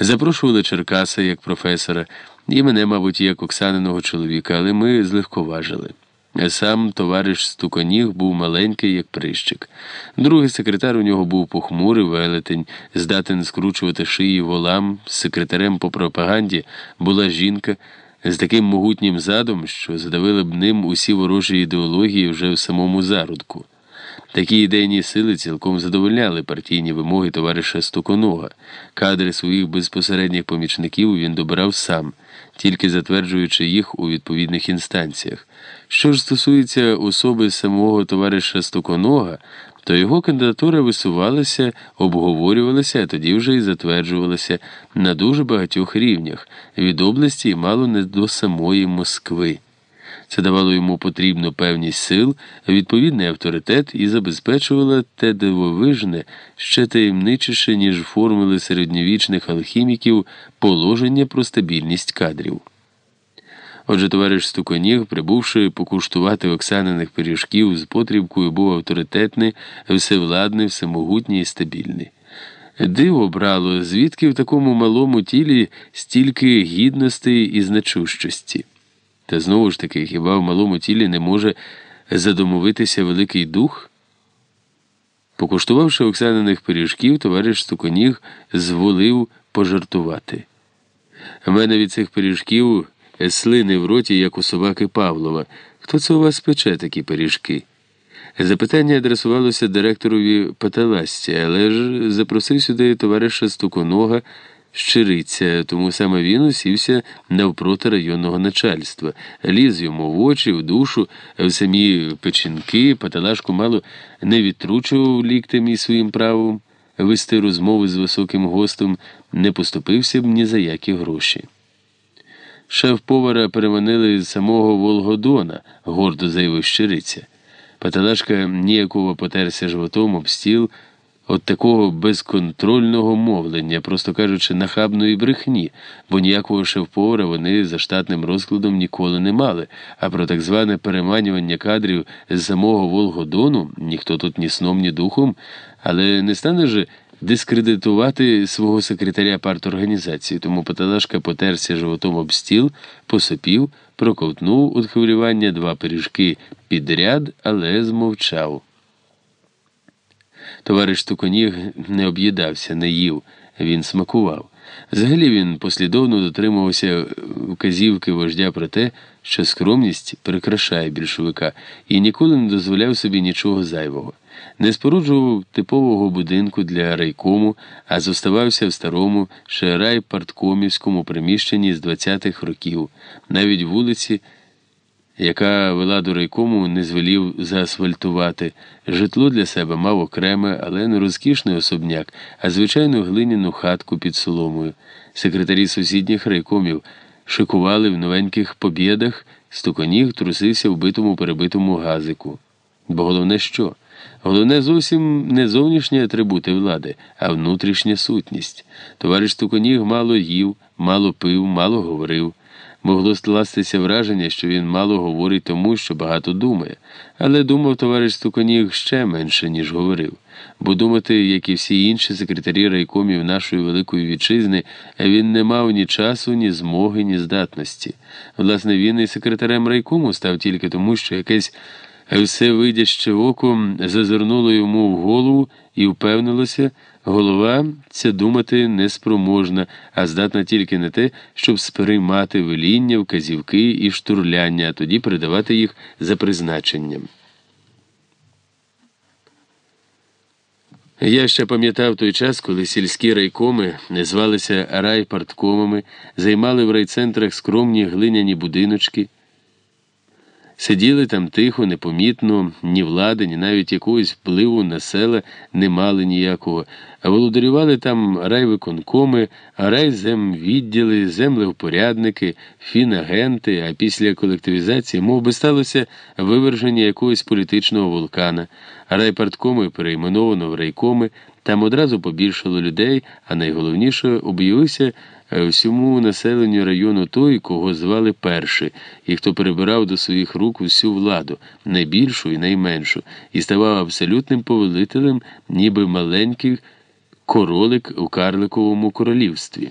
Запрошували Черкаса як професора, і мене, мабуть, як Оксаниного чоловіка, але ми злегковажили. Сам товариш Стуконіг був маленький, як прищик. Другий секретар у нього був похмурий велетень, здатен скручувати шиї волам. Секретарем по пропаганді була жінка з таким могутнім задом, що задавили б ним усі ворожі ідеології вже в самому зародку. Такі ідейні сили цілком задовольняли партійні вимоги товариша Стуконога. Кадри своїх безпосередніх помічників він добирав сам, тільки затверджуючи їх у відповідних інстанціях. Що ж стосується особи самого товариша Стуконога, то його кандидатура висувалася, обговорювалася, а тоді вже і затверджувалася на дуже багатьох рівнях від області і мало не до самої Москви. Це давало йому потрібну певність сил, відповідний авторитет і забезпечувало те дивовижне, ще таємничіше, ніж формули середньовічних алхіміків, положення про стабільність кадрів. Отже, товариш Стуконіг, прибувши покуштувати Оксаниних пиріжків з потрібкою, був авторитетний, всевладний, всемогутній і стабільний. Диво брало, звідки в такому малому тілі стільки гідностей і значущості. Та знову ж таки, хіба в малому тілі не може задомовитися Великий Дух? Покуштувавши Оксаниних пиріжків, товариш Стуконіг зволив пожартувати. У мене від цих пиріжків слини в роті, як у собаки Павлова. Хто це у вас пече такі пиріжки? Запитання адресувалося директорові Паталасті, але ж запросив сюди товариша Стуконога. Щириця, тому саме він усівся навпроти районного начальства, ліз йому в очі, в душу, в самі печінки, паталашку мало не відтручував ліктем і своїм правом вести розмови з високим гостем, не поступився б ні за які гроші. Шеф повара переманили з самого Волгодона, гордо заявив щириця. Паталашка ніяково потерся животом об стіл от такого безконтрольного мовлення, просто кажучи, нахабної брехні, бо ніякого шеф-повара вони за штатним розкладом ніколи не мали, а про так зване переманювання кадрів з самого Волгодону ніхто тут ні сном, ні духом, але не стане же дискредитувати свого секретаря парторганізації, тому Паталашка потерся животом об стіл, посопів, проковтнув у хвилювання два пиріжки підряд, але змовчав. Товариш Туконіг не об'їдався, не їв, він смакував. Взагалі він послідовно дотримувався вказівки вождя про те, що скромність прикрашає більшовика, і ніколи не дозволяв собі нічого зайвого. Не споруджував типового будинку для райкому, а зоставався в старому ще райпарткомівському приміщенні з 20-х років, навіть вулиці яка вела до райкому, не звелів заасфальтувати. Житло для себе мав окреме, але не розкішний особняк, а звичайну глиняну хатку під соломою. Секретарі сусідніх райкомів шикували в новеньких побєдах, стуконіг трусився в битому перебитому газику. Бо головне що? Головне зовсім не зовнішні атрибути влади, а внутрішня сутність. Товариш Стуконіг мало їв, мало пив, мало говорив. Могло скластися враження, що він мало говорить тому, що багато думає, але думав товариш Стуконіг ще менше, ніж говорив, бо думати, як і всі інші секретарі райкомів нашої великої вітчизни, він не мав ні часу, ні змоги, ні здатності. Власне, він і секретарем райкому став тільки тому, що якесь все видяще око зазирнуло йому в голову і впевнилося, голова ця думати неспроможна, а здатна тільки на те, щоб сприймати веління, вказівки і штурляння, а тоді передавати їх за призначенням. Я ще пам'ятав той час, коли сільські райкоми звалися райпарткомами, займали в райцентрах скромні глиняні будиночки. Сиділи там тихо, непомітно, ні влади, ні навіть якогось впливу на села не мали ніякого, а володарювали там райвиконкоми, райземвідділи, землевпорядники, фінагенти, а після колективізації мов би, сталося виверження якогось політичного вулкана, райпарткоми перейменовано в райкоми, там одразу побільшало людей, а найголовніше об'явився всьому населенню району той, кого звали перший, і хто перебирав до своїх рук усю владу, найбільшу і найменшу, і ставав абсолютним повелителем, ніби маленький королик у карликовому королівстві.